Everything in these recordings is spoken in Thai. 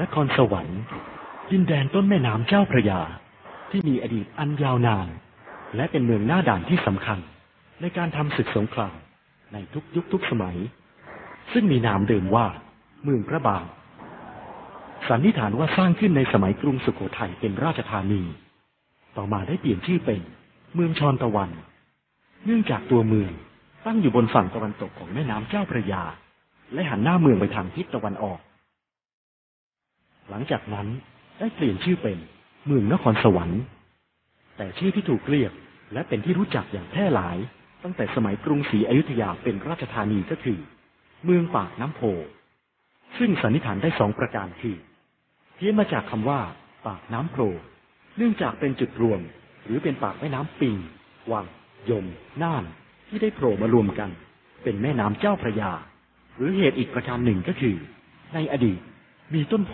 นครสวรรค์ ดินแดนต้นแม่น้ำเจ้าพระยา ที่มีอดีตอันยาวนาน และเป็นเมืองหน้าด่านที่สำคัญ ในการทำศึกสงครามในทุกยุคทุกสมัย ซึ่งมีนามเดิมว่า เมืองพระบาง สันนิษฐานว่าสร้างขึ้นในสมัยกรุงสุโขทัยเป็นราชธานี ต่อมาได้เปลี่ยนชื่อเป็น เมืองชอนตะวัน เนื่องจากตัวเมืองตั้งอยู่บนฝั่งตะวันตกของแม่น้ำเจ้าพระยา และหันหน้าเมืองไปทางทิศตะวันออก หลังจากนั้นได้เปลี่ยนชื่อเป็นเมืองนครสวรรค์ แต่ชื่อที่ถูกเรียกและเป็นที่รู้จักอย่างแพร่หลาย ตั้งแต่สมัยกรุงศรีอยุธยาเป็นราชธานีก็คือ เมืองปากน้ำโพ ซึ่งสันนิษฐานได้สองประการคือเพี้ยนมาจากคำว่า ปากน้ำโพเนื่องจากเป็นจุดรวม หรือเป็นปากแม่น้ำปิง วัง ยม น่าน ที่ได้โผล่มารวมกัน เป็นแม่น้ำเจ้าพระยา หรือเหตุอีกประการหนึ่งก็คือ ในอดีตมีต้นโพ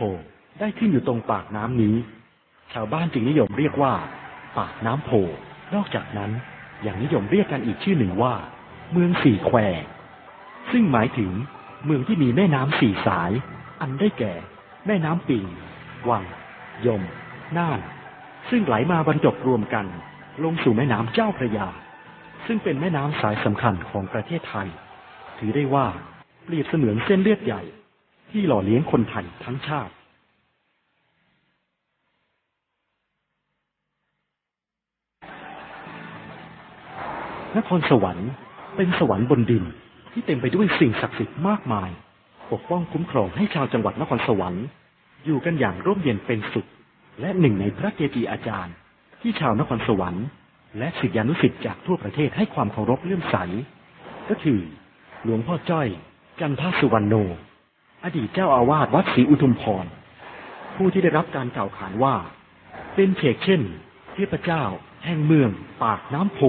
ได้ขึ้นอยู่ตรงปากน้ำนี้ ชาวบ้านจึงนิยมเรียกว่า ปากน้ำโพ นอกจากนั้นยังนิยมเรียกกันอีกชื่อหนึ่งว่า เมืองสี่แคว ซึ่งหมายถึงเมืองที่มีแม่น้ำสี่สาย อันได้แก่ แม่น้ำปิง วัง ยม น่าน ซึ่งไหลมาบรรจบรวมกัน ลงสู่แม่น้ำเจ้าพระยา ซึ่งเป็นแม่น้ำสายสำคัญของประเทศไทย ถือได้ว่าเปรียบเสมือนเส้นเลือดใหญ่ ที่หล่อเลี้ยงคนไทยทั้งชาติ นครสวรรค์เป็นสวรรค์บนดินที่เต็มไปด้วยสิ่งศักดิ์สิทธิ์มากมาย ปกป้องคุ้มครองให้ชาวจังหวัดนครสวรรค์ อยู่กันอย่างร่มเย็นเป็นสุข และหนึ่งในพระเกจิอาจารย์ ที่ชาวนครสวรรค์ และศิษยานุศิษย์จากทั่วประเทศให้ความเคารพเลื่อมใส ก็คือ หลวงพ่อจ้อย จันทสุวรรณโน อดีตเจ้าอาวาสวัดศรีอุทุมพร ผู้ที่ได้รับการกล่าวขานว่า เป็นเชกเช่นเทพเจ้า แห่งเมือง ปากน้ำโพ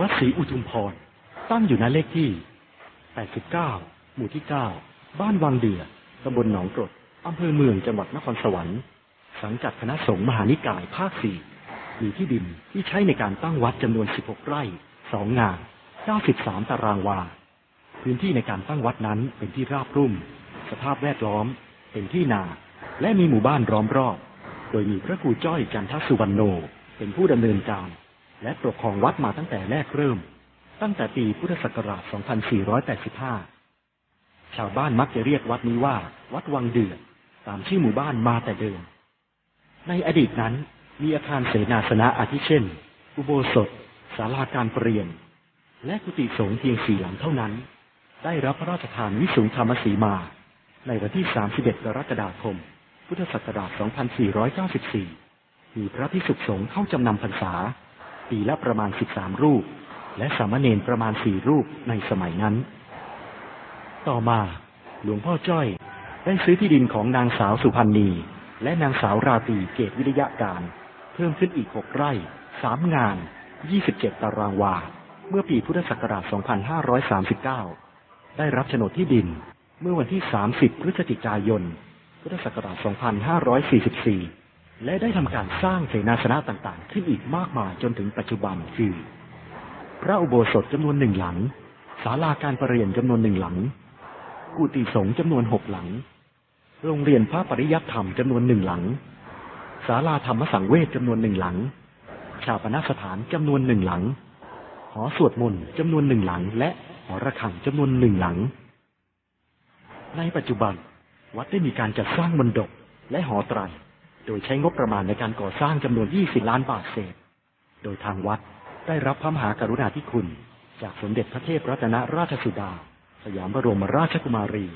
วัดศรีอุทุมพร ตั้งอยู่ณเลขที่ 89 หมู่ที่ 9 บ้านวังเดือตำบลหนองกรดอำเภอเมืองจังหวัดนครสวรรค์ สังกัดคณะสงฆ์มหานิกายภาค4มีที่ดินที่ใช้ในการตั้งวัดจำนวน 16 ไร่ 2 งาน 93 ตารางวา พื้นที่ในการตั้งวัดนั้นเป็นที่ราบรุ่ม สภาพแวดล้อม เป็นที่นา และมีหมู่บ้านล้อมรอบ โดยมีพระครูจ้อยจันทสุวรรณโน เป็นผู้ดำเนินการ และปกครองวัดมาตั้งแต่แรกเริ่ม ตั้งแต่ปีพุทธศักราช 2485 ชาวบ้านมักจะเรียกวัดนี้ว่า วัดวังเดือดตามชื่อหมู่บ้านมาแต่เดิม ในอดีตนั้นมีอาคารเสนาสนะอาทิเช่น อุโบสถศาลาการประเรียน และกุฏิสงฆ์เพียงสี่หลังเท่านั้น ได้รับพระราชทานวิสุงธรรมสีมา ในวันที่ 31 กรกฎาคม พุทธศักราช 2494 มีพระภิกษุสงฆ์เข้าจำนำพรรษา ปีละประมาณ 13 รูป และสามเณรประมาณ4รูปในสมัยนั้น ต่อมาหลวงพ่อจ้อยได้ซื้อที่ดินของนางสาวสุพรรณี และนางสาวราตรีเกตวิทยาการ เพิ่มขึ้นอีก6ไร่3งาน 27 ตารางวา เมื่อปีพุทธศักราช 2539 ได้รับโฉนดที่ดินเมื่อวันที่ 30 พฤศจิกายน พุทธศักราช 2544 และได้ทำการสร้างเสนาสนะต่างๆ ขึ้นอีกมากมายจนถึงปัจจุบันคือ พระอุโบสถจำนวนหนึ่งหลังศาลาการประเรียนจำนวนหนึ่งหลัง กุฏิสงฆ์จำนวนหกหลัง โรงเรียนพระปริยัติธรรมจำนวนหนึ่งหลังศาลาธรรมสังเวชจำนวนหนึ่งหลัง ชาปนสถานจำนวนหนึ่งหลัง หอสวดมนต์จำนวนหนึ่งหลัง และหอระฆังจำนวนหนึ่งหลัง ในปัจจุบัน วัดได้มีการจัดสร้างมณฑปและหอไตร โดยใช้งบประมาณในการก่อสร้างจำนวน 20 ล้านบาทเศษ โดยทางวัดได้รับพระมหากรุณาธิคุณ จากสมเด็จพระเทพรัตนราชสุดา สยามบรมราชกุมารี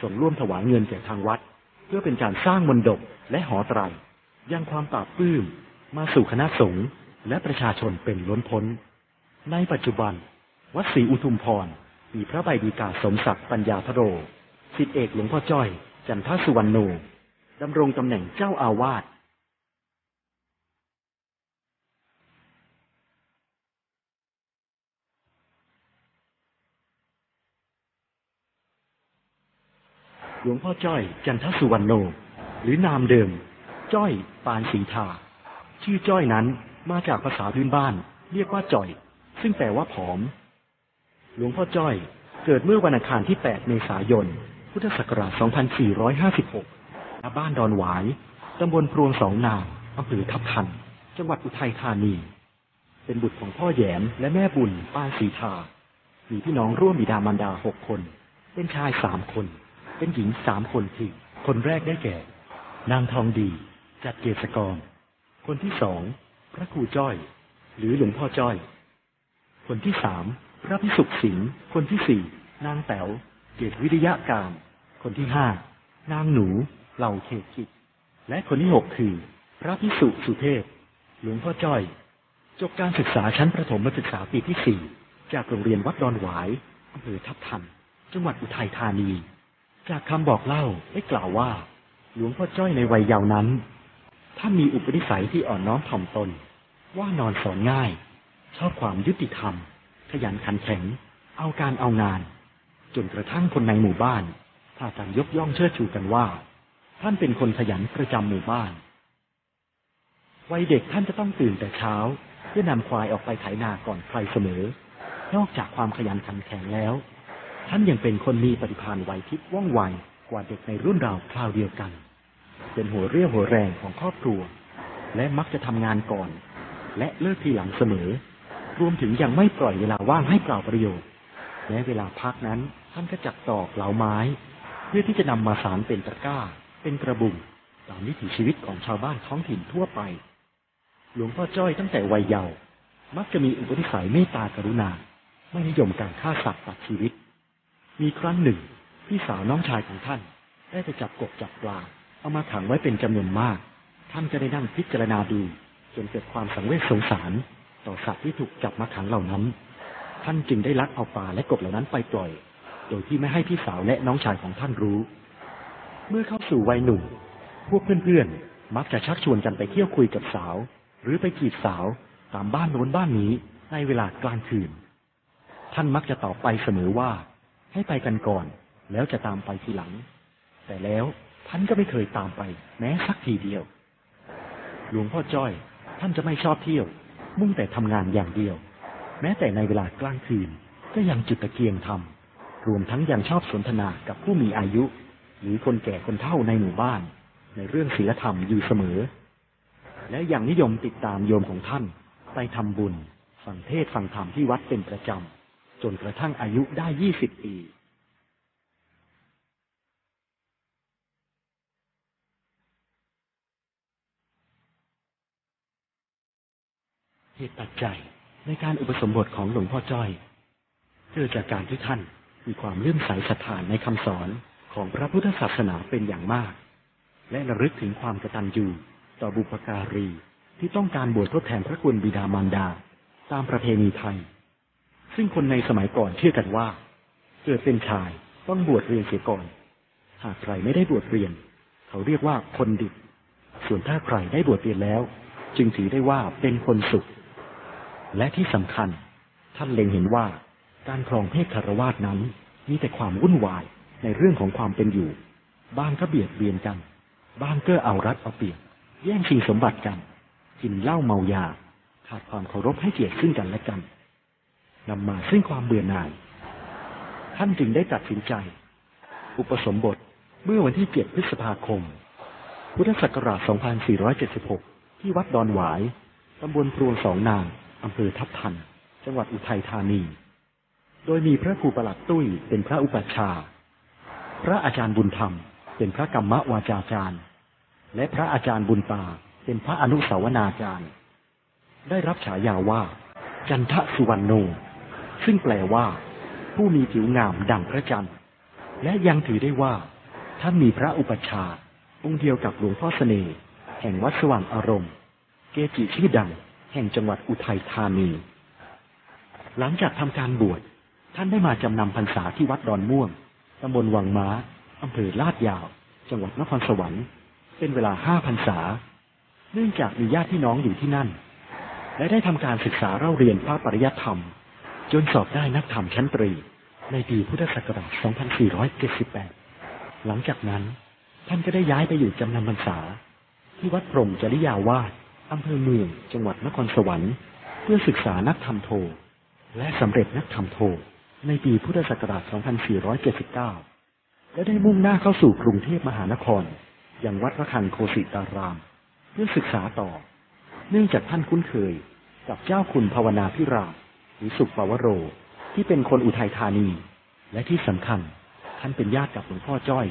ส่งร่วมถวายเงินแก่ทางวัด เพื่อเป็นการสร้างมณฑปและหอไตรยังความปราบปื้ม มาสู่คณะสงฆ์และประชาชนเป็นล้นพ้น ในปัจจุบัน วัดศรีอุทุมพร มีพระใบดีกาสมศักดิ์ปัญญาพโรสิทธิเอกหลวงพ่อจ้อย จันทสุวรรณโน ดำรงตำแหน่งเจ้าอาวาสหลวงพ่อจ้อยจันทสุวรรณโน หรือนามเดิม จ้อยปานสีทา ชื่อจ้อยนั้นมาจากภาษาพื้นบ้าน เรียกว่าจ่อย ซึ่งแปลว่าผอม หลวงพ่อจ้อยเกิดเมื่อวันอังคารที่ 8 เมษายน พุทธศักราช 2456 ณบ้านดอนหวายตำบลพรวงสองนาอำเภอทับทัน จังหวัดอุทัยธานี เป็นบุตรของพ่อแยมและแม่บุญปานสีทา มีพี่น้องร่วมบิดามารดาหกคน เป็นชายสามคน เป็นหญิงสามคนที่คนแรกได้แก่ นางทองดี จัดเกษกร คนที่สองพระครูจ้อย หรือหลวงพ่อจ้อย คนที่สามพระพิสุขสิงห์คนที่สี่นางแต๋วเกตวิริยะการคนที่ห้านางหนู เหล่าเขตกิจ และคนที่หกคือ พระพิสุสุเทพ หลวงพ่อจ้อย จบการศึกษาชั้นประถมศึกษาปีที่สี่จากโรงเรียนวัดดอนหวายอำเภอทับทัน จังหวัดอุทัยธานี จากคำบอกเล่าได้กล่าวว่า หลวงพ่อจ้อยในวัยเยาว์นั้น ท่านมีอุปนิสัยที่อ่อนน้อมถ่อมตน ว่านอนสอนง่าย ชอบความยุติธรรม ขยันขันแข็ง เอาการเอางาน จนกระทั่งคนในหมู่บ้านพากันยกย่องเชิดชูกันว่า ท่านเป็นคนขยันประจำหมู่บ้าน วัยเด็กท่านจะต้องตื่นแต่เช้า เพื่อนำควายออกไปไถนาก่อนใครเสมอ นอกจากความขยันขันแข็งแล้ว ท่านยังเป็นคนมีปฏิภาณไหวพริบว่องไวกว่าเด็กในรุ่นราวคราวเดียวกัน เป็นหัวเรี่ยวหัวแรงของครอบครัว และมักจะทำงานก่อน และเลิกทีหลังเสมอ รวมถึงยังไม่ปล่อยเวลาว่างให้เปล่าประโยชน์ และเวลาพักนั้นท่านก็จักตอกเหลาไม้ เพื่อที่จะนำมาสารเป็นตะกร้า เป็นกระบุงตามวิถีชีวิตของชาวบ้านท้องถิ่นทั่วไป หลวงพ่อจ้อยตั้งแต่วัยเยาว์มักจะมีอุปนิสัยเมตตากรุณา ไม่นิยมการฆ่าสัตว์ตัดชีวิต มีครั้งหนึ่ง พี่สาวน้องชายของท่าน ได้ไปจับกบจับปลาเอามาขังไว้เป็นจำนวนมาก ท่านจะได้นั่งพิจารณาดู จนเกิดความสังเวชสงสาร ต่อสัตว์ที่ถูกจับมาขังเหล่านั้น ท่านจึงได้ลักเอาปลาและกบเหล่านั้นไปปล่อย โดยที่ไม่ให้พี่สาวและน้องชายของท่านรู้ เมื่อเข้าสู่วัยหนุ่ม พวกเพื่อนๆ มักจะชักชวนกันไปเที่ยวคุยกับสาว หรือไปจีบสาวตามบ้านโน้นบ้านนี้ในเวลากลางคืน ท่านมักจะตอบไปเสมอว่า ให้ไปกันก่อน แล้วจะตามไปทีหลัง แต่แล้วท่านก็ไม่เคยตามไป แม้สักทีเดียว หลวงพ่อจ้อย ท่านจะไม่ชอบเที่ยว มุ่งแต่ทำงานอย่างเดียว แม้แต่ในเวลากลางคืน ก็ยังจุดตะเกียงทำรวมทั้งยังชอบสนทนากับผู้มีอายุ หรือคนแก่คนเฒ่าในหมู่บ้าน ในเรื่องศีลธรรมอยู่เสมอ และยังนิยมติดตามโยมของท่าน ไปทำบุญ ฟังเทศฟังธรรมที่วัดเป็นประจำ จนกระทั่งอายุได้ยี่สิบปีเหตุปัจจัยในการอุปสมบทของหลวงพ่อจ้อยเกิดจากการที่ท่านมีความเลื่อมใสศรัทธานในคำสอน ของพระพุทธศาสนาเป็นอย่างมาก และระลึกถึงความกตัญญูต่อบุพการีที่ต้องการบวชทดแทนพระคุณบิดามารดา ตามประเพณีไทย ซึ่งคนในสมัยก่อนเชื่อกันว่า เกิดเป็นชายต้องบวชเรียนเสียก่อน หากใครไม่ได้บวชเรียน เขาเรียกว่าคนดิบ ส่วนถ้าใครได้บวชเรียนแล้ว จึงถือได้ว่าเป็นคนสุข และที่สำคัญ ท่านเล็งเห็นว่าการครองเพศคารวาสนั้นมีแต่ความวุ่นวาย ในเรื่องของความเป็นอยู่ บ้างก็เบียดเบียนกัน บ้างก็เอารัดเอาเปรียบ แย่งชิงสมบัติกัน กินเหล้าเมายา ขาดความเคารพให้เกียรติซึ่งกันและกันนำมาซึ่งความเบื่อหน่าย ท่านจึงได้ตัดสินใจ อุปสมบทเมื่อวันที่ 7 พฤษภาคม พุทธศักราช 2476 ที่วัดดอนหวาย ตำบลพรวงสองนาง อำเภอทับทัน จังหวัดอุทัยธานี โดยมีพระครูประหลัดตุ้ยเป็นพระอุปัชฌาย์ พระอาจารย์บุญธรรม เป็นพระกรรมวาจาจารย์ และพระอาจารย์บุญตา เป็นพระอนุสาวนาจารย์ ได้รับฉายาว่า จันทสุวรรณโน ซึ่งแปลว่า ผู้มีผิวงามดังพระจันทร์ และยังถือได้ว่า ท่านมีพระอุปชาองค์เดียวกับหลวงพ่อเสน่ห์แห่งวัดสว่างอารมณ์ เกจิชื่อดัง แห่งจังหวัดอุทัยธานี หลังจากทำการบวชท่านได้มาจำนำพรรษาที่วัดดอนม่วง ตำบลวังม้า อำเภอลาดยาว จังหวัดนครสวรรค์ เป็นเวลาห้าพรรษา เนื่องจากมีญาติพี่น้องอยู่ที่นั่น และได้ทำการศึกษาเล่าเรียนพระปริยัติธรรม จนสอบได้นักธรรมชั้นตรี ในปีพุทธศักราช 2478 หลังจากนั้น ท่านก็ได้ย้ายไปอยู่จำนำพรรษา ที่วัดพรมจริยาวาสอำเภอเมือง จังหวัดนครสวรรค์ เพื่อศึกษานักธรรมโท และสำเร็จนักธรรมโท ในปีพุทธศักราช 2479 และได้มุ่งหน้าเข้าสู่กรุงเทพมหานครอย่างวัดพระคังโคสิตาราม เพื่อศึกษาต่อ เนื่องจากท่านคุ้นเคย กับเจ้าคุณภาวนาพิรามหรือสุขปวโร ที่เป็นคนอุทัยธานี และที่สำคัญท่านเป็นญาติกับหลวงพ่อจ้อย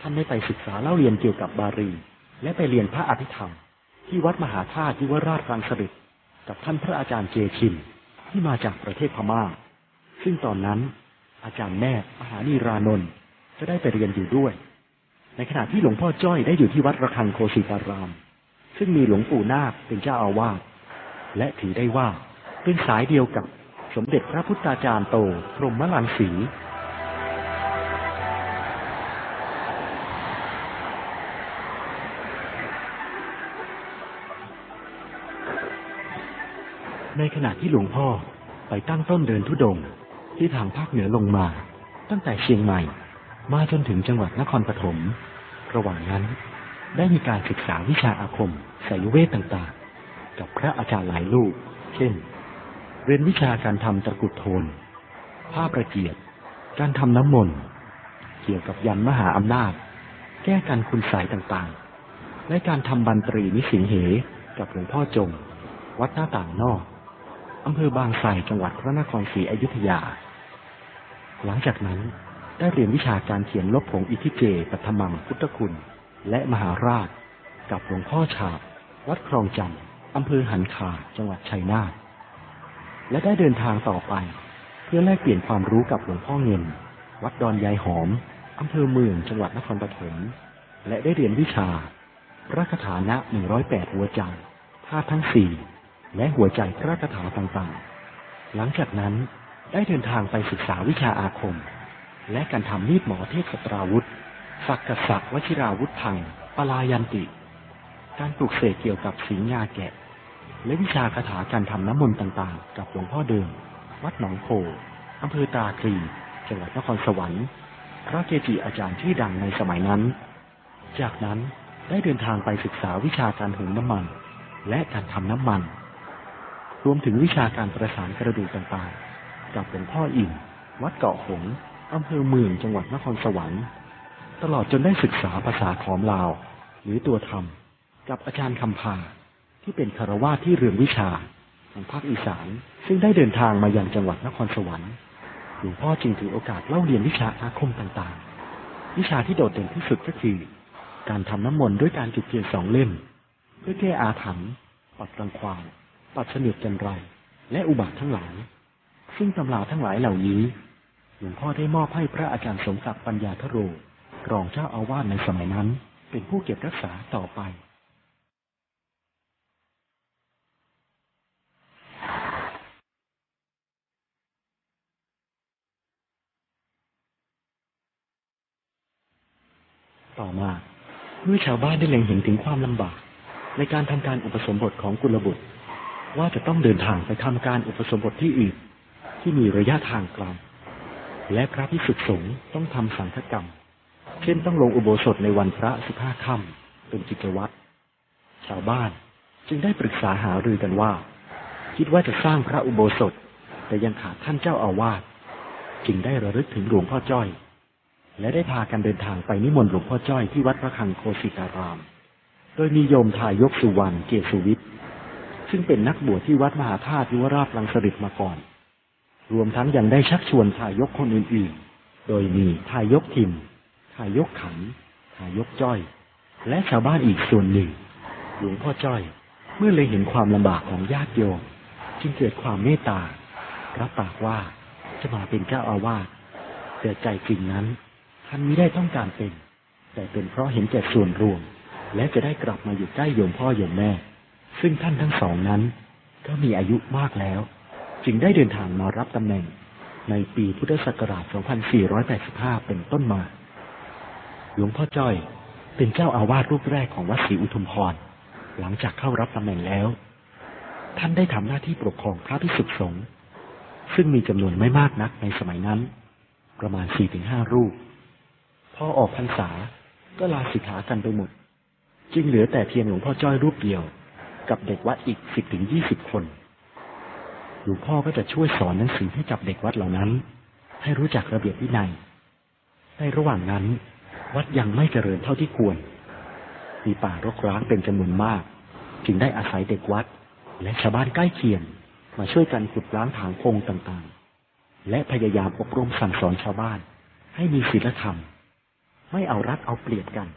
ท่านได้ไปศึกษาเล่าเรียนเกี่ยวกับบาลีและไปเรียนพระอภิธรรม ที่วัดมหาธาตุยุวราชรังสฤษกับท่านพระอาจารย์เจชินที่มาจากประเทศพม่า ซึ่งตอนนั้น อาจารย์แม่มหานีรานนท์ก็ได้ไปเรียนอยู่ด้วย ในขณะที่หลวงพ่อจ้อยได้อยู่ที่วัดระฆังโคสิตาราม ซึ่งมีหลวงปู่นาคเป็นเจ้าอาวาสและถือได้ว่าเป็นสายเดียวกับสมเด็จพระพุทธาจารย์โตพรหมลังสีในขณะที่หลวงพ่อไปตั้งต้นเดินทุดงค์ ที่ทางภาคเหนือลงมา ตั้งแต่เชียงใหม่ มาจนถึงจังหวัดนครปฐม ระหว่างนั้นได้มีการศึกษาวิชาอาคมไสยเวทต่างๆ กับพระอาจารย์หลายรูปเช่น เรียนวิชาการทำตะกุดโทน ผ้าประเกียรติการทำน้ำมนต์ เกี่ยวกับยันมหาอำนาจ แก้กันคุณสายต่างๆ และการทำบันตรีนิสิงเหกับหลวงพ่อจง วัดหน้าต่างนอกอำเภอบางไทรจังหวัดพระนครศรีอยุธยา หลังจากนั้นได้เรียนวิชาการเขียนลบผงอิทิเจปัทมังพุทธคุณ และมหาราช กับหลวงพ่อฉาบ วัดคลองจันทร์อำเภอหันคาจังหวัดชัยนาทและได้เดินทางต่อไป เพื่อแลกเปลี่ยนความรู้กับหลวงพ่อเงิน วัดดอนยายหอมอำเภอเมืองจังหวัดนครปฐมและได้เรียนวิชา พระคาถานะหนึ่งร้อยแปดหัวใจธาตุทั้งสี่และหัวใจพระคาถาต่างๆ หลังจากนั้น ได้เดินทางไปศึกษาวิชาอาคม และการทำมีดหมอเทพสตราวุธสักกษักวชิราวุธพังปลายันติ การปลูกเสกเกี่ยวกับสีงาแกะ และวิชาคาถาการทำน้ำมนต์ต่างๆ กับหลวงพ่อเดิม วัดหนองโพอำเภอตาคลีจังหวัดนครสวรรค์พระเกจิอาจารย์ชื่อดังในสมัยนั้น จากนั้นได้เดินทางไปศึกษาวิชาการหุงน้ำมัน และการทำน้ำมัน รวมถึงวิชาการประสานกระดูกต่างๆ กับหลวงพ่ออิ่มวัดเกาะหงอำเภอเมืองจังหวัดนครสวรรค์ ตลอดจนได้ศึกษาภาษาขอมลาว หรือตัวธรรม กับอาจารย์คำพาที่เป็นคารวาที่เรืองวิชาทางภาคอีสาน ซึ่งได้เดินทางมายังจังหวัดนครสวรรค์หลวงพ่อจึงถือโอกาสเล่าเรียนวิชาอาคมต่างๆ วิชาที่โดดเด่นที่สุดก็คือ การทำน้ำมนต์ด้วยการจุดเทียนสองเล่ม เพื่อแก้อาถรรพ์ปัดรังควานปัดเสนียดจันไร และอุบาททั้งหลาย ซึ่งตำราทั้งหลายเหล่านี้หลวงพ่อได้มอบให้พระอาจารย์สมศักดิ์ปัญญาทโร รองเจ้าอาวาสในสมัยนั้น เป็นผู้เก็บรักษาต่อไป ต่อมาเมื่อชาวบ้านได้เล็งเห็นถึงความลำบาก ในการทำการอุปสมบทของกุลบุตร ว่าจะต้องเดินทางไปทำการอุปสมบทที่อื่น ที่มีระยะทางไกลและพระพิสุทธิสงฆ์ต้องทำสังฆกรรม เช่นต้องลงอุโบสถในวันพระสิบห้าค่ำเป็นกิจวัตรชาวบ้านจึงได้ปรึกษาหารือกันว่า คิดว่าจะสร้างพระอุโบสถ แต่ยังขาดท่านเจ้าอาวาสจึงได้ระลึกถึงหลวงพ่อจ้อย และได้พากันเดินทางไปนิมนต์หลวงพ่อจ้อยที่วัดพระคังโคสิตาราม โดยมีโยมทายกสุวรรณเกศสุวิทย์ซึ่งเป็นนักบวชที่วัดมหาธาตุยุวราชรังสฤษมาก่อน รวมทั้งยังได้ชักชวนทายกคนอื่นๆ โดยมีทายกทิมทายกขันทายกจ้อย และชาวบ้านอีกส่วนหนึ่ง หลวงพ่อจ้อย เมื่อเลยเห็นความลำบากของญาติโยมจึงเกิดความเมตตารับปากว่าจะมาเป็นเจ้าอาวาสแต่ใจจริงนั้น ท่านไม่ได้ต้องการเป็น แต่เป็นเพราะเห็นแก่ส่วนรวม และจะได้กลับมาอยู่ใกล้โยมพ่อโยมแม่ ซึ่งท่านทั้งสองนั้น ก็มีอายุมากแล้ว จึงได้เดินทางมารับตำแหน่งในปีพุทธศักราช 2485 เป็นต้นมา หลวงพ่อจ้อยเป็นเจ้าอาวาสรูปแรกของวัดศรีอุทุมพร หลังจากเข้ารับตำแหน่งแล้ว ท่านได้ทำหน้าที่ปกครองพระภิกษุสงฆ์ซึ่งมีจำนวนไม่มากนักในสมัยนั้น ประมาณสี่ถึงห้ารูป พอออกพรรษาก็ลาสิกขากันไปหมด จึงเหลือแต่เพียงหลวงพ่อจ้อยรูปเดียว กับเด็กวัดอีกสิบถึงยี่สิบคน หลวงพ่อก็จะช่วยสอนหนังสือให้กับเด็กวัดเหล่านั้น ให้รู้จักระเบียบวินัยในระหว่างนั้น วัดยังไม่เจริญเท่าที่ควร มีป่ารกร้างเป็นจำนวนมาก จึงได้อาศัยเด็กวัด และชาวบ้านใกล้เคียง มาช่วยกันขุดล้างถางพงต่างๆ และพยายามอบรมสั่งสอนชาวบ้าน ให้มีศีลธรรม ไม่เอารัดเอาเปรียบกัน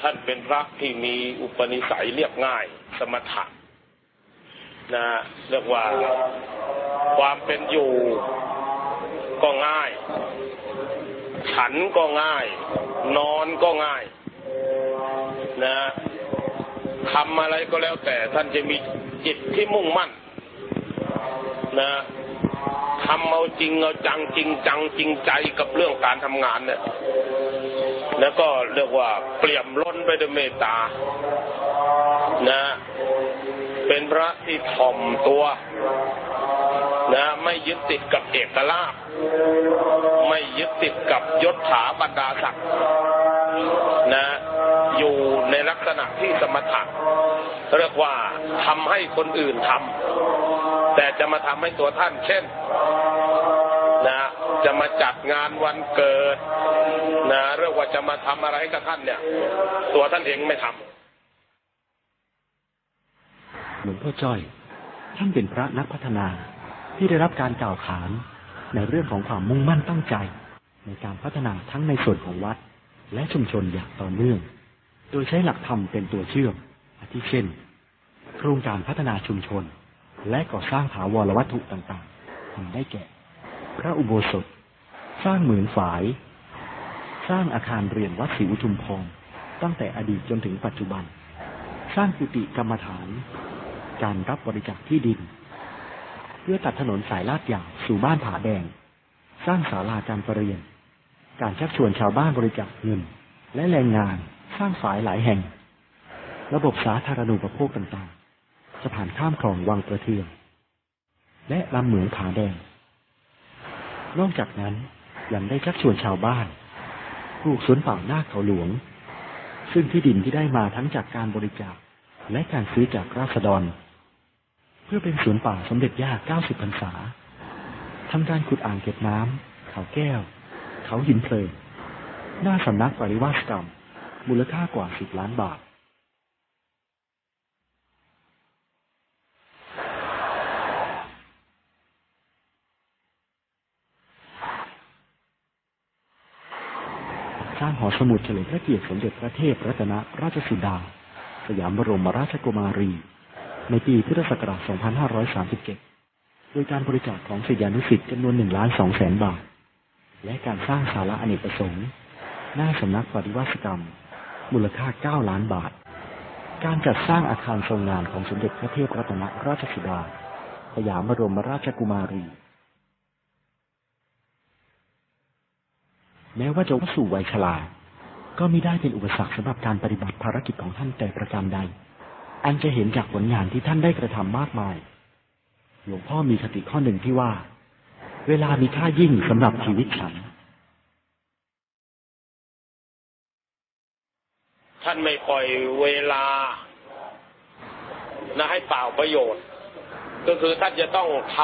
ท่านเป็นพระที่มีอุปนิสัยเรียบง่ายสมถะนะเรียกว่าความเป็นอยู่ก็ง่าย ฉันก็ง่าย นอนก็ง่าย นะทำอะไรก็แล้วแต่ท่านจะมีจิตที่มุ่งมั่น นะทำเอาจริงเอาจังจริงจังจริงใจกับเรื่องการทำงานเนี่ย แล้วก็เรียกว่าเปลี่ยมล้นไปด้วยเมตตา นะ เป็นพระที่ถ่อมตัว นะ ไม่ยึดติดกับเอกลาภไม่ยึดติดกับยศถาบรรดาศักดิ์นะ อยู่ในลักษณะที่สมถะเรียกว่าทำให้คนอื่นทำแต่จะมาทำให้ตัวท่าน เช่น นะ จะมาจัดงานวันเกิดนะเรื่องว่าจะมาทำอะไรกับท่านเนี่ย ตัวท่านเองไม่ทำหลวงพ่อจ้อย ท่านเป็นพระนักพัฒนาที่ได้รับการกล่าวขานในเรื่องของความมุ่งมั่นตั้งใจ ในการพัฒนาทั้งในส่วนของวัด และชุมชนอย่างต่อเนื่อง โดยใช้หลักธรรมเป็นตัวเชื่อมอาทิเช่น โครงการพัฒนาชุมชน และก่อสร้างถาวรวัตถุต่างๆทำได้แก่ พระอุโบสถ สร้างเหมือนฝาย สร้างอาคารเรียนวัดศรีอุทุมพรตั้งแต่อดีตจนถึงปัจจุบัน สร้างกุฏิกรรมฐาน การรับบริจาคที่ดิน เพื่อตัดถนนสายลาดยาวสู่บ้านผาแดง สร้างศาลาการประเรียน การชักชวนชาวบ้านบริจาคเงิน และแรงงานสร้างฝายหลายแห่ง ระบบสาธารณูปโภคต่างๆ สะพานข้ามคลองวังประเทือง และลำเหมืองผาแดง นอกจากนั้นยังได้ชักชวนชาวบ้านปลูกสวนป่าหน้าเขาหลวง ซึ่งที่ดินที่ได้มาทั้งจากการบริจาคและการซื้อจากราษฎร เพื่อเป็นสวนป่าสมเด็จย่า 90 พรรษาทำการขุดอ่างเก็บน้ำเขาแก้ว เขาหินเพลิง หน้าสำนักปริวาสกรรม มูลค่ากว่า 10 ล้านบาท สร้าง หอสมุดเฉลิมพระเกียรติสมเด็จพระเทพรัตนราชสุดา สยามบรมราชกุมารี ในปีพุทธศักราช 2537 โดยการบริจาคของศิษยานุศิษย์จำนวน1ล้าน2แสนบาท และการสร้างศาลาอเนกประสงค์ หน้าสำนักปฏิวัติกรรม มูลค่า 9 ล้านบาท การจัดสร้างอาคารทรงงานของสมเด็จพระเทพรัตนราชสุดา สยามบรมราชกุมารี แม้ว่าจะสู่วัยชราก็มิได้เป็นอุปสรรคสำหรับการปฏิบัติภารกิจของท่านแต่ประการใด อันจะเห็นจากผลงานที่ท่านได้กระทำมากมาย หลวงพ่อมีคติข้อหนึ่งที่ว่า เวลามีค่ายิ่งสำหรับชีวิตฉัน ท่านไม่ปล่อยเวลา นะให้เปล่าประโยชน์ ก็คือท่านจะต้องท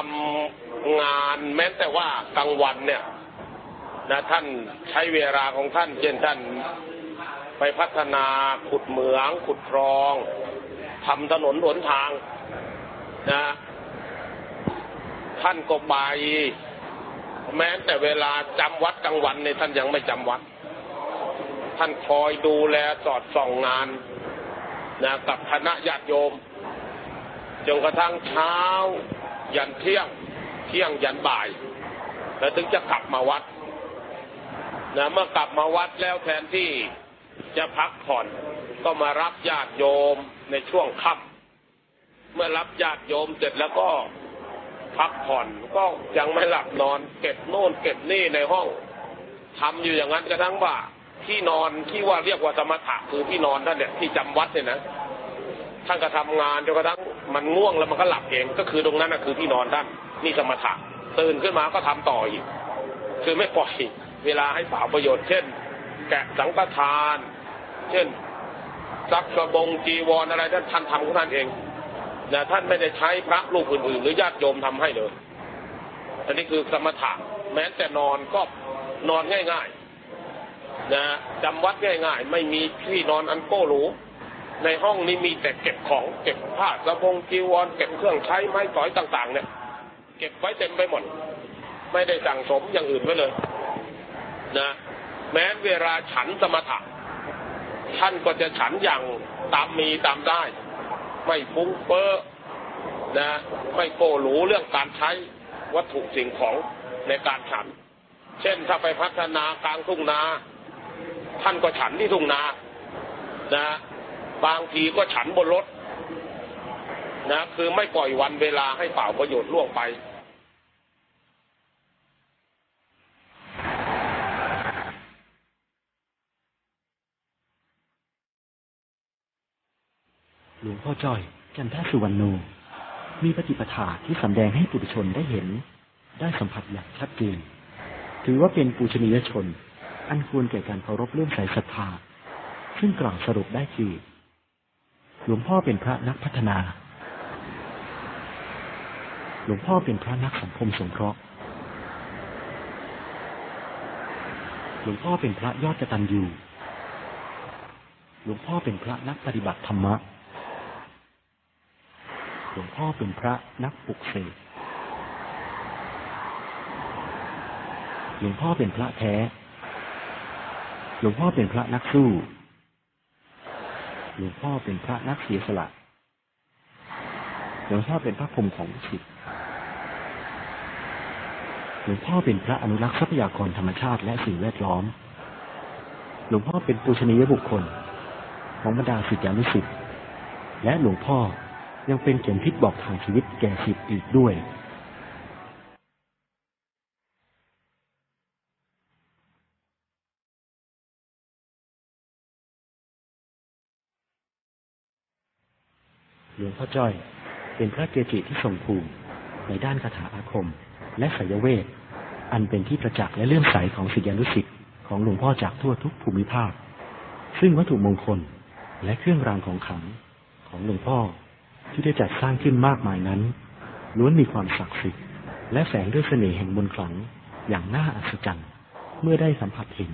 ำงานแม้แต่ว่ากลางวันเนี่ย นะท่านใช้เวลาของท่านเช่นท่านไปพัฒนาขุดเหมือง ขุดคลองทำถนนหนทางนะท่านก็ไปแม้แต่เวลาจำวัดกลางวันในท่านยังไม่จำวัด ท่านคอยดูแลสอดส่องงานนะกับคณะญาติโยมจนกระทั่งเช้า ยันเที่ยง เที่ยงยันบ่าย แล้วถึงจะกลับมาวัด นะเมื่อกลับมาวัดแล้วแทนที่จะพักผ่อนก็มารับญาติโยมในช่วงค่ำเมื่อรับญาติโยมเสร็จแล้วก็พักผ่อนก็ยังไม่หลับนอนเก็บโน่นเก็บนี่ในห้องทำอยู่อย่างนั้นกระทั่งว่าที่นอนที่ว่าเรียกว่าสมถะคือที่นอนท่านเนี่ยที่จำวัดเนี่ยนะท่านก็ทำงานจนกระทั่งมันง่วงแล้วมันก็หลับเองก็คือตรงนั้นนะคือที่นอนท่านนี่สมถะตื่นขึ้นมาก็ทำต่ออีก คือไม่ปล่อย เวลาให้เปล่าประโยชน์ เช่น แกะสังฆทาน เช่นซักกระบงจีวรอะไรท่านท่านทำของท่านเองนะท่านไม่ได้ใช้พระรูปอื่นๆ หรือญาติโยมทำให้เลยอันนี้คือสมถะแม้แต่นอนก็นอนง่ายๆนะจำวัดง่ายๆ ไม่มีที่นอนอันโก้หรูในห้องนี้มีแต่เก็บของเก็บผ้าสบงจีวรเก็บเครื่องใช้ไม้สอยต่าง ๆ เนี่ย เก็บไว้เต็มไปหมด ไม่ได้สั่งสมอย่างอื่นไว้เลย นะ แม้เวลาฉันสมถะ ท่านก็จะฉันอย่างตามมีตามได้ ไม่ฟุ้งเฟ้อนะ ไม่โกหรูเรื่องการใช้วัตถุสิ่งของในการฉัน เช่นถ้าไปพัฒนากลางทุ่งนา ท่านก็ฉันที่ทุ่งนา นะ บางทีก็ฉันบนรถนะ คือไม่ปล่อยวันเวลาให้เปล่าประโยชน์ล่วงไป หลวงพ่อจ้อย จันทสุวรรณโนมีปฏิปทาที่สำแดงให้ปุถุชนได้เห็น ได้สัมผัสอย่างชัดเจน ถือว่าเป็นปูชนียชน อันควรแก่การเคารพเรื่องสศรัทธา ซึ่งกล่าวสรุปได้คือ หลวงพ่อเป็นพระนักพัฒนา หลวงพ่อเป็นพระนักสังคมสงเคราะห์ หลวงพ่อเป็นพระยอดกตัญญูหลวงพ่อเป็นพระนักปฏิบัติธรรมะ หลวงพ่อเป็นพระนักปลุกเสกหลวงพ่อเป็นพระแท้ หลวงพ่อเป็นพระนักสู้ หลวงพ่อเป็นพระนักเสียสละ หลวงพ่อเป็นพระพรมของศิษย์หลวงพ่อเป็นพระอนุรักษ์ทรัพยากรธรรมชาติและสิ่งแวดล้อม หลวงพ่อเป็นปูชนียบุคคล ของบรรดาศิษยานุศิษย์และหลวงพ่อ ยังเป็นเข็มทิศบอกทางชีวิตแก่ศิษย์อีกด้วย หลวงพ่อจ้อย เป็นพระเกจิที่ทรงภูมิ ในด้านคาถาอาคม และสยเวท อันเป็นที่ประจักษ์และเลื่อมใสของศิษยานุศิษย์ของหลวงพ่อจากทั่วทุกภูมิภาค ซึ่งวัตถุมงคลและเครื่องรางของขลังของหลวงพ่อ ที่ได้จัดสร้างขึ้นมากมายนั้นล้วนมีความศักดิ์สิทธิ์และแฝงด้วยเสน่ห์แห่งมนต์ขลังอย่างน่าอัศจรรย์ เมื่อได้สัมผัสเห็น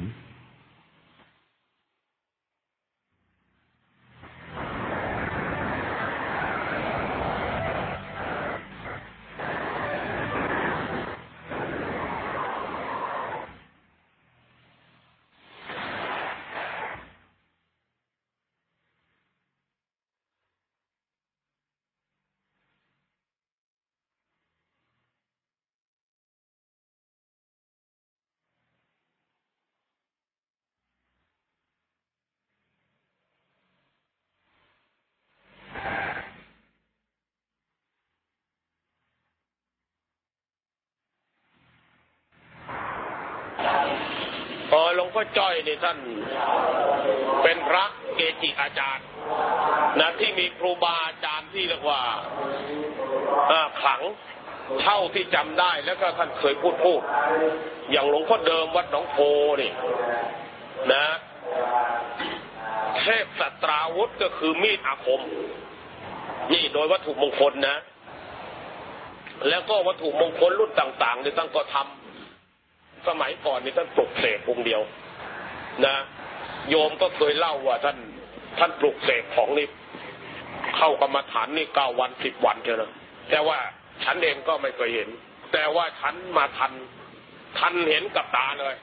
พอ หลวงพ่อจ้อยนี่ท่าน เป็นพระเกจิอาจารย์นะที่มีครูบาอาจารย์ที่เรียกว่าขลังเท่าที่จำได้แล้วก็ท่านเคยพูดพูด อย่างหลวงพ่อเดิมวัดหนองโพนี่นะ เทพสัตราวุธก็คือมีดอาคม นี่โดยวัตถุมงคลนะ แล้วก็วัตถุมงคลรุ่นต่างๆเนี่ยท่านก็ทำ สมัยก่อนนี่ท่านปลุกเสกองค์เดียวนะ โยมก็เคยเล่าว่าท่านท่านปลุกเสกของนี่เข้ากรรมฐานนี่เก้าวันสิบวันเท่านั้นแต่ว่าฉันเองก็ไม่เคยเห็น แต่ว่าฉันมาทันทันเห็นกับตาเลย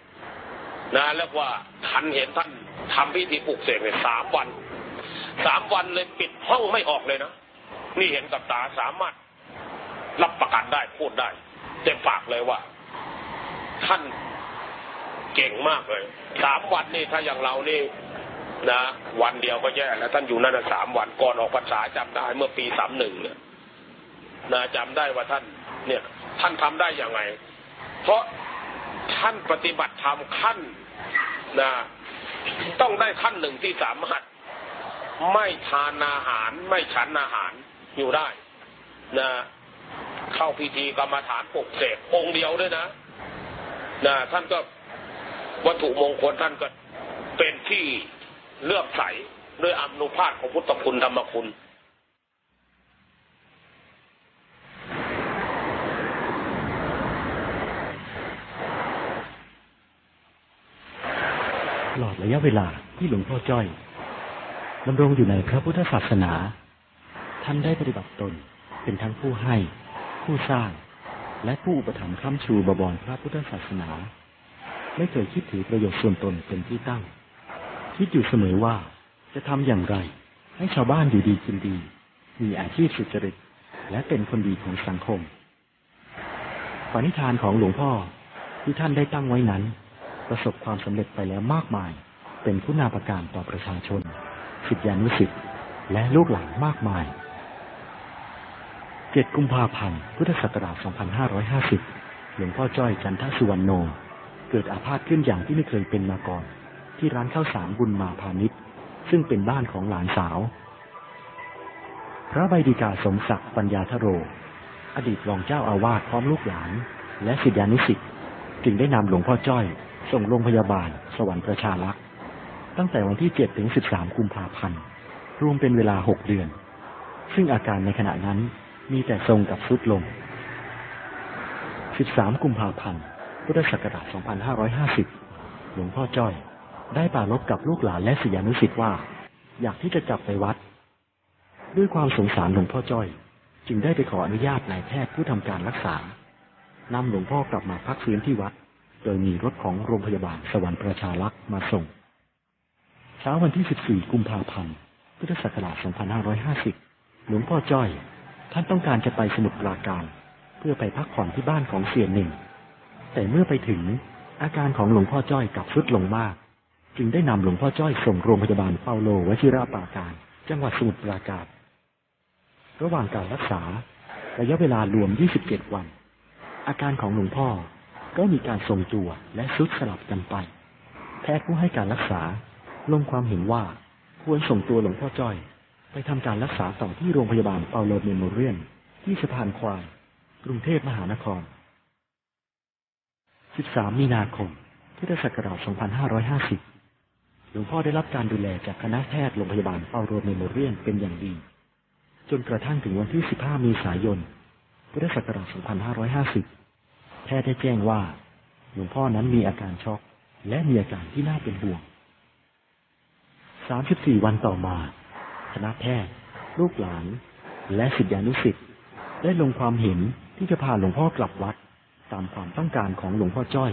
นะแล้วว่าทันเห็นท่านทำพิธีปลุกเสกเนี่ยสามวันสามวันเลยปิดห้องไม่ออกเลยนะนี่เห็นกับตาสามารถรับประกันได้พูดได้เต็มปากเลยว่า ท่านเก่งมากเลยสามวันนี่ถ้าอย่างเรานี่นะวันเดียวก็แย่แล้ว ท่านอยู่นั่นสามวันก่อนออกพรรษาจำได้เมื่อปีสามหนึ่งเนี่ยนะจำได้ว่าท่าน เนี่ย ท่านทำได้อย่างไง เพราะท่านปฏิบัติธรรมขั้นนะต้องได้ขั้นหนึ่งที่สามารถไม่ทานอาหาร ไม่ฉันอาหารอยู่ได้ นะ เข้าพิธีกรรมฐานปลุกเสกองค์เดียวด้วยนะ นะท่านก็วัตถุมงคลท่านก็เป็นที่เลือกใสด้วยอนุภาพของพุทธคุณธรรมคุณตลอดระยะเวลาที่หลวงพ่อจ้อยดำรงอยู่ในพระพุทธศาสนา ท่านได้ปฏิบัติตนเป็นทั้งผู้ให้ ผู้สร้าง และผู้อุปถัมภ์ค้ำชูบวรพระพุทธศาสนา ไม่เคยคิดถือประโยชน์ส่วนตนเป็นที่ตั้ง คิดอยู่เสมอว่าจะทำอย่างไร ให้ชาวบ้านอยู่ดีกินดี มีอาชีพสุจริต และเป็นคนดีของสังคมปณิธานของหลวงพ่อที่ท่านได้ตั้งไว้นั้น ประสบความสำเร็จไปแล้วมากมาย เป็นคุณาประการต่อประชาชนสิทธิานุสิทธิ์และลูกหลานมากมาย 7 กุมภาพันธ์ พุทธศักราช 2550 หลวงพ่อจ้อยจันทสุวรรณโน เกิดอาพาธขึ้นอย่างที่ไม่เคยเป็นมาก่อน ที่ร้านข้าวสารบุญมาพาณิชย์ซึ่งเป็นบ้านของหลานสาว พระใบดิกาสมศักดิ์ปัญญาทโร อดีตรองเจ้าอาวาสพร้อมลูกหลาน และศิษยานุสิษย์จึงได้นำหลวงพ่อจ้อย ส่งโรงพยาบาล สวรรค์ประชารักษ์ตั้งแต่วันที่ 7 ถึง 13 กุมภาพันธ์ รวมเป็นเวลา 6 เดือน ซึ่งอาการในขณะนั้น มีแต่ทรงกับสุดลง 13 กุมภาพันธ์ พุทธศักราช 2550 หลวงพ่อจ้อย ได้ปรารบกับลูกหลานและศิยานุสิษย์ว่า อยากที่จะจับไปวัด ด้วยความสงสารหลวงพ่อจ้อย จึงได้ไปขออนุญาตนายแพทย์ผู้ทำการรักษานำหลวงพ่อกลับมาพักฟื้นที่วัด โดยมีรถของโรงพยาบาลสวรรค์ประชารักษ์มาส่ง เช้าวันที่ 14 กุมภาพันธ์ พุทธศักราช 2550 หลวงพ่อจ้อย ท่านต้องการจะไปสมุทรปราการ เพื่อไปพักผ่อนที่บ้านของเสียหนึ่ง แต่เมื่อไปถึงอาการของหลวงพ่อจ้อยกลับทรุดลงมาก จึงได้นำหลวงพ่อจ้อยส่งโรงพยาบาลเปาโลวชิระปราการ จังหวัดสมุทรปราการ ระหว่างการรักษาระยะเวลารวม 27 วัน อาการของหลวงพ่อก็มีการทรงตัวและทรุดสลับกันไป แพทย์ผู้ให้การรักษาลงความเห็นว่าควรส่งตัวหลวงพ่อจ้อย ไปทำการรักษาต่อที่โรงพยาบาลเปาโลเมโมเรียนที่สะพานควาย กรุงเทพมหานคร 13 มีนาคม พุทธศักราช 2550 หลวงพ่อได้รับการดูแลจากคณะแพทย์โรงพยาบาลเปาโลเมโมเรียนเป็นอย่างดี จนกระทั่งถึงวันที่ 15มีสายน พุทธศักราช 2550 แพทย์ได้แจ้งว่า หลวงพ่อนั้นมีอาการช็อก และมีอาการที่น่าเป็นห่วง 34 วันต่อมา ณะแพทย์ ลูกหลาน และศิษยานุศิษย์ได้ลงความเห็นที่จะพาหลวงพ่อกลับวัด ตามความต้องการของหลวงพ่อจ้อย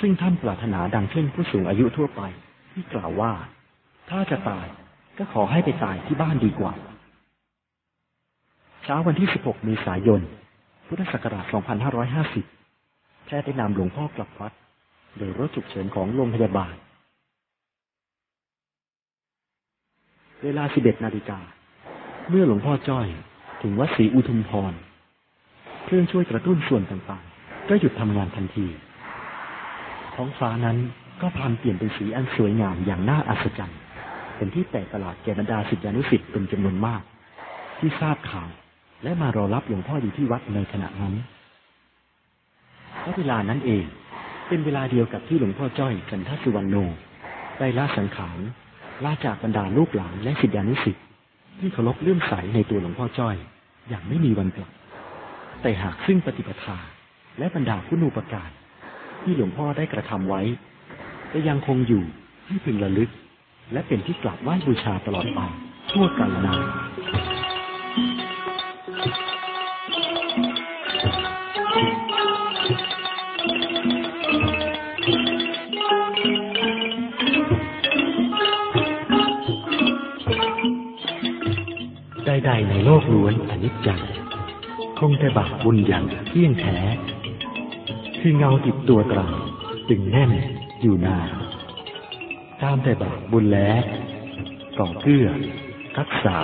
ซึ่งท่านปรารถนาดังเช่นผู้สูงอายุทั่วไป ที่กล่าวว่า ถ้าจะตายก็ขอให้ไปตายที่บ้านดีกว่า เช้าวันที่ 16 เมษายน พุทธศักราช 2550 แพทย์ได้นำหลวงพ่อกลับวัด โดยรถฉุกเฉินของโรงพยาบาล เวลา11นาฬิกา เมื่อหลวงพ่อจ้อยถึงวัดศรีอุทุมพร เครื่องช่วยกระตุ้นส่วนต่างๆ ก็หยุดทำงานทันที ท้องฟ้านั้นก็พลันเปลี่ยนเป็นสีอันสวยงามอย่างน่าอัศจรรย์ เป็นที่แตกตลาดแก่บรรดาศิษยานุศิษย์เป็นจำนวนมาก ที่ทราบข่าว และมารอรับหลวงพ่ออยู่ที่วัดในขณะนั้นและเวลานั้นเอง เป็นเวลาเดียวกับที่หลวงพ่อจ้อยจันทสุวรรณโนได้ละสังขาร ลาจากบรรดาลูกหลานและศิษยานุศิษย์ที่เคารพเลื่อมใสในตัวหลวงพ่อจ้อย อย่างไม่มีวันกลับ แต่หากซึ่งปฏิปทาและบรรดาผู้นูปการ ที่หลวงพ่อได้กระทำไว้จะยังคงอยู่ให้พึงระลึก และเป็นที่กลับไหว้บูชาตลอดไปทั่วกาลนาน ใดในโลกล้วนอนิจจังคงแต่บาปบุญอย่างเที่ยงแท้ คือเงาติดตัวตราตึงแน่นอยู่นานตามแต่บาปบุญแล้วก่อเกื้อรักษา